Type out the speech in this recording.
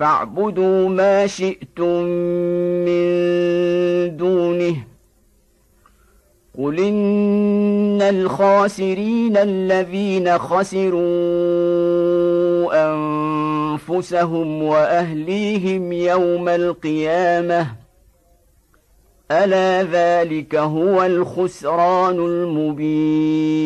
فاعبدوا ما شئتم من دونه. قل إن الخاسرين الذين خسروا أنفسهم وأهليهم يوم القيامة ألا ذلك هو الخسران المبين.